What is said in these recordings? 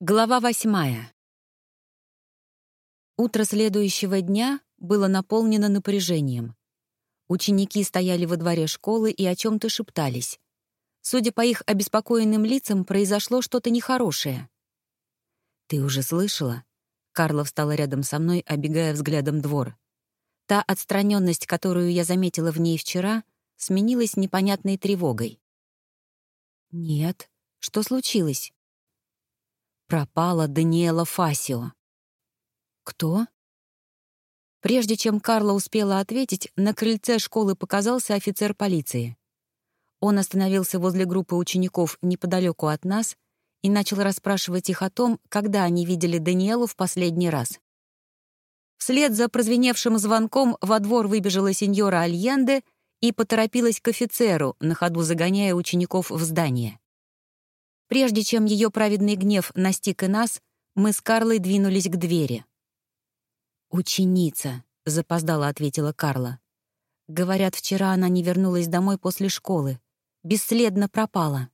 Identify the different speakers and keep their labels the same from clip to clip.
Speaker 1: Глава восьмая. Утро следующего дня было наполнено напряжением. Ученики стояли во дворе школы и о чем то шептались. Судя по их обеспокоенным лицам, произошло что-то нехорошее. «Ты уже слышала?» Карла встала рядом со мной, обегая взглядом двор. Та отстраненность, которую я заметила в ней вчера, сменилась непонятной тревогой. «Нет. Что случилось?» Пропала Даниэла Фасио. Кто? Прежде чем Карла успела ответить, на крыльце школы показался офицер полиции. Он остановился возле группы учеников неподалеку от нас и начал расспрашивать их о том, когда они видели Даниэлу в последний раз. Вслед за прозвеневшим звонком во двор выбежала сеньора Альенде и поторопилась к офицеру, на ходу загоняя учеников в здание. Прежде чем ее праведный гнев настиг и нас, мы с Карлой двинулись к двери. «Ученица», — запоздала ответила Карла. «Говорят, вчера она не вернулась домой после школы. Бесследно пропала».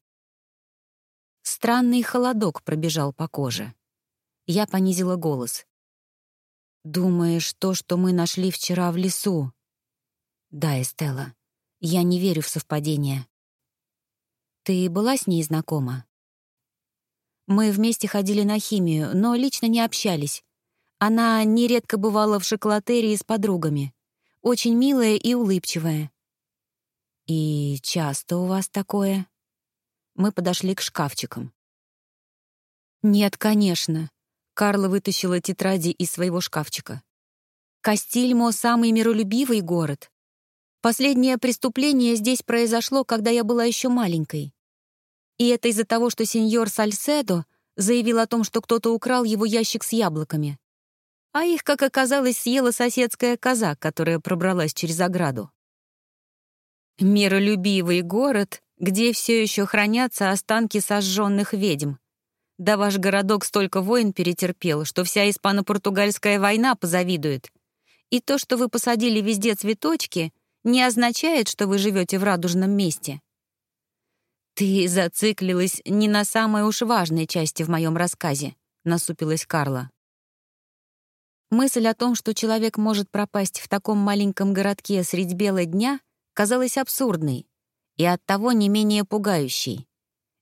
Speaker 1: Странный холодок пробежал по коже. Я понизила голос. «Думаешь, то, что мы нашли вчера в лесу?» «Да, Эстелла. Я не верю в совпадение». «Ты была с ней знакома?» Мы вместе ходили на химию, но лично не общались. Она нередко бывала в шоколатерии с подругами. Очень милая и улыбчивая. «И часто у вас такое?» Мы подошли к шкафчикам. «Нет, конечно». Карла вытащила тетради из своего шкафчика. «Кастильмо — самый миролюбивый город. Последнее преступление здесь произошло, когда я была еще маленькой. И это из-за того, что сеньор Сальседо заявил о том, что кто-то украл его ящик с яблоками. А их, как оказалось, съела соседская коза, которая пробралась через ограду. Миролюбивый город, где все еще хранятся останки сожженных ведьм. Да ваш городок столько войн перетерпел, что вся испано-португальская война позавидует. И то, что вы посадили везде цветочки, не означает, что вы живете в радужном месте. «Ты зациклилась не на самой уж важной части в моем рассказе», — насупилась Карла. Мысль о том, что человек может пропасть в таком маленьком городке средь бела дня, казалась абсурдной и оттого не менее пугающей.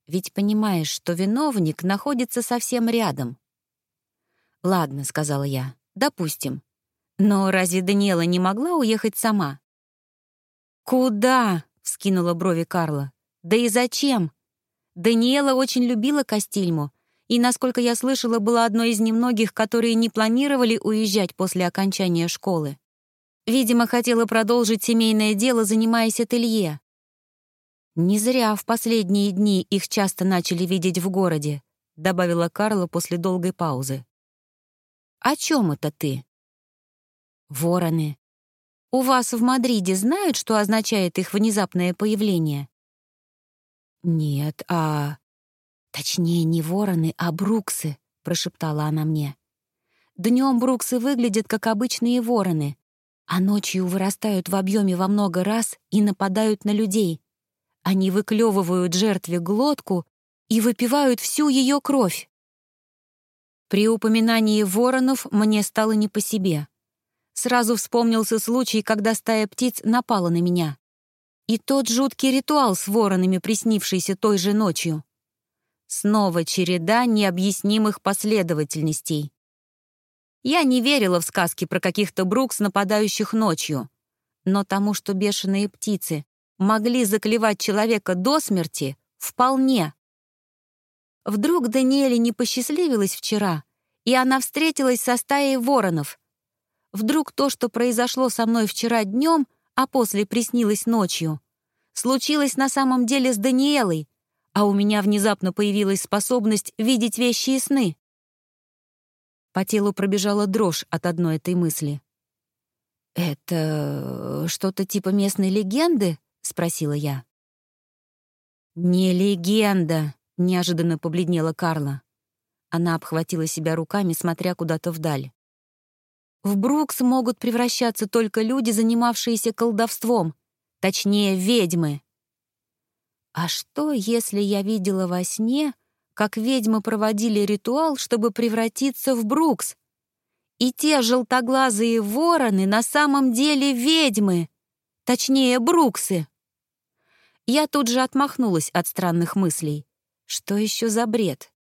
Speaker 1: Ведь понимаешь, что виновник находится совсем рядом. «Ладно», — сказала я, — «допустим. Но разве Даниэла не могла уехать сама?» «Куда?» — вскинула брови Карла. Да и зачем? Даниэла очень любила Кастильму, и, насколько я слышала, была одной из немногих, которые не планировали уезжать после окончания школы. Видимо, хотела продолжить семейное дело, занимаясь ателье. «Не зря в последние дни их часто начали видеть в городе», добавила Карла после долгой паузы. «О чем это ты?» «Вороны. У вас в Мадриде знают, что означает их внезапное появление?» «Нет, а...» «Точнее, не вороны, а бруксы», — прошептала она мне. Днем бруксы выглядят как обычные вороны, а ночью вырастают в объеме во много раз и нападают на людей. Они выклевывают жертве глотку и выпивают всю ее кровь. При упоминании воронов мне стало не по себе. Сразу вспомнился случай, когда стая птиц напала на меня. И тот жуткий ритуал с воронами, приснившийся той же ночью. Снова череда необъяснимых последовательностей. Я не верила в сказки про каких-то брукс, нападающих ночью. Но тому, что бешеные птицы могли заклевать человека до смерти, вполне. Вдруг Даниэле не посчастливилось вчера, и она встретилась со стаей воронов. Вдруг то, что произошло со мной вчера днем — а после приснилось ночью. Случилось на самом деле с Даниэлой, а у меня внезапно появилась способность видеть вещи и сны. По телу пробежала дрожь от одной этой мысли. «Это что-то типа местной легенды?» — спросила я. «Не легенда», — неожиданно побледнела Карла. Она обхватила себя руками, смотря куда-то вдаль. В Брукс могут превращаться только люди, занимавшиеся колдовством, точнее, ведьмы. А что, если я видела во сне, как ведьмы проводили ритуал, чтобы превратиться в Брукс. И те желтоглазые вороны на самом деле ведьмы, точнее, Бруксы. Я тут же отмахнулась от странных мыслей. Что еще за бред?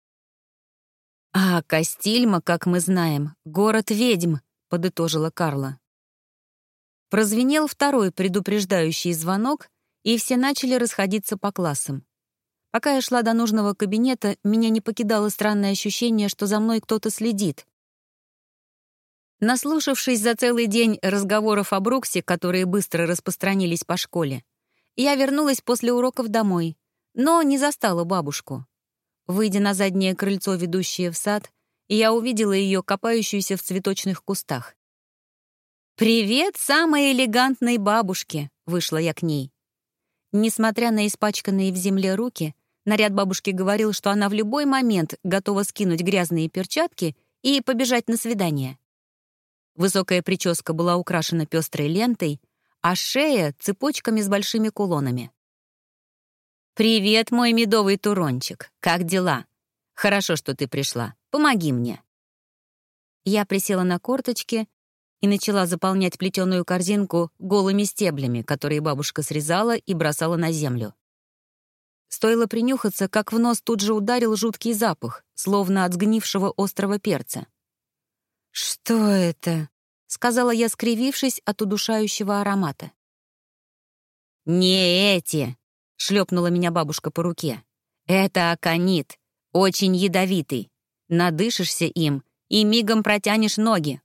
Speaker 1: «А Кастильма, как мы знаем, город ведьм», — подытожила Карла. Прозвенел второй предупреждающий звонок, и все начали расходиться по классам. Пока я шла до нужного кабинета, меня не покидало странное ощущение, что за мной кто-то следит. Наслушавшись за целый день разговоров о Бруксе, которые быстро распространились по школе, я вернулась после уроков домой, но не застала бабушку. Выйдя на заднее крыльцо, ведущее в сад, я увидела ее, копающуюся в цветочных кустах. «Привет самой элегантной бабушке!» — вышла я к ней. Несмотря на испачканные в земле руки, наряд бабушки говорил, что она в любой момент готова скинуть грязные перчатки и побежать на свидание. Высокая прическа была украшена пестрой лентой, а шея — цепочками с большими кулонами. «Привет, мой медовый турончик. Как дела? Хорошо, что ты пришла. Помоги мне». Я присела на корточки и начала заполнять плетеную корзинку голыми стеблями, которые бабушка срезала и бросала на землю. Стоило принюхаться, как в нос тут же ударил жуткий запах, словно от сгнившего острого перца. «Что это?» — сказала я, скривившись от удушающего аромата. «Не эти!» — шлепнула меня бабушка по руке. «Это аконит, очень ядовитый. Надышишься им и мигом протянешь ноги».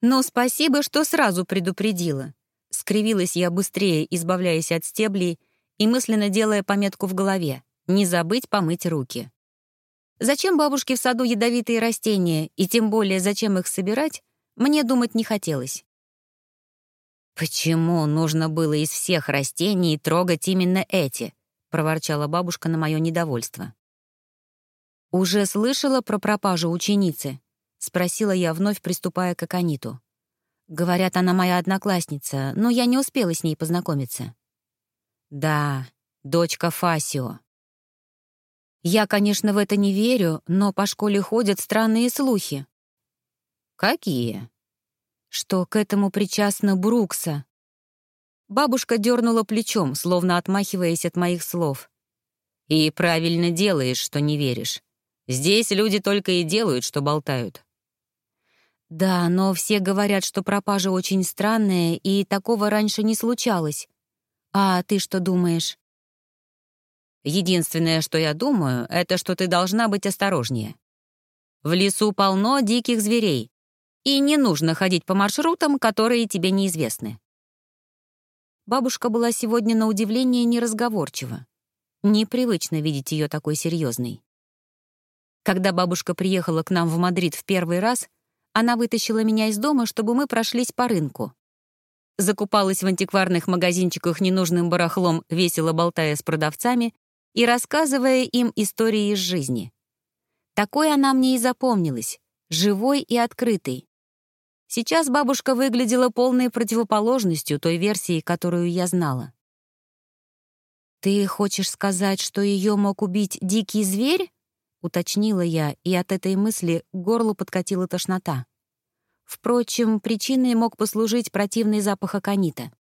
Speaker 1: «Ну, спасибо, что сразу предупредила». Скривилась я быстрее, избавляясь от стеблей и мысленно делая пометку в голове «Не забыть помыть руки». Зачем бабушке в саду ядовитые растения, и тем более зачем их собирать, мне думать не хотелось. «Почему нужно было из всех растений трогать именно эти?» — проворчала бабушка на мое недовольство. «Уже слышала про пропажу ученицы?» — спросила я, вновь приступая к Акониту. «Говорят, она моя одноклассница, но я не успела с ней познакомиться». «Да, дочка Фасио». Я, конечно, в это не верю, но по школе ходят странные слухи. «Какие?» «Что к этому причастна Брукса». Бабушка дернула плечом, словно отмахиваясь от моих слов. «И правильно делаешь, что не веришь. Здесь люди только и делают, что болтают». «Да, но все говорят, что пропажа очень странная, и такого раньше не случалось. А ты что думаешь?» «Единственное, что я думаю, это что ты должна быть осторожнее. В лесу полно диких зверей, и не нужно ходить по маршрутам, которые тебе неизвестны. Бабушка была сегодня на удивление неразговорчива. Непривычно видеть ее такой серьезной. Когда бабушка приехала к нам в Мадрид в первый раз, она вытащила меня из дома, чтобы мы прошлись по рынку. Закупалась в антикварных магазинчиках ненужным барахлом, весело болтая с продавцами и рассказывая им истории из жизни. Такой она мне и запомнилась, живой и открытой. Сейчас бабушка выглядела полной противоположностью той версии, которую я знала. «Ты хочешь сказать, что ее мог убить дикий зверь?» — уточнила я, и от этой мысли к горлу подкатила тошнота. Впрочем, причиной мог послужить противный запах аконита.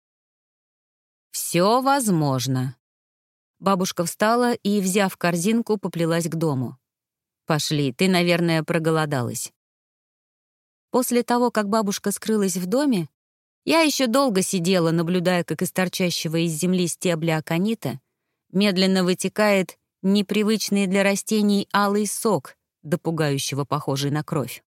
Speaker 1: «Все возможно». Бабушка встала и, взяв корзинку, поплелась к дому. «Пошли, ты, наверное, проголодалась». После того, как бабушка скрылась в доме, я еще долго сидела, наблюдая, как из торчащего из земли стебля аконита медленно вытекает непривычный для растений алый сок, до пугающего похожий на кровь.